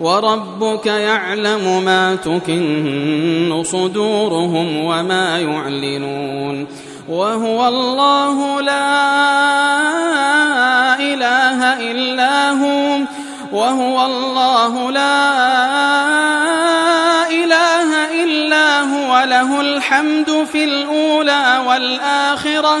وربك يعلم ما تكن صدورهم وما يعلنون وهو الله لا إله إلا هو وهو الله لا إله إلا هو له الحمد في الأولى والآخرة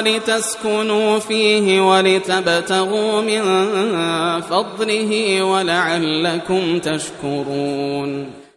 لتسكنوا فيه ولتبتغوا من فضله ولعلكم تشكرون.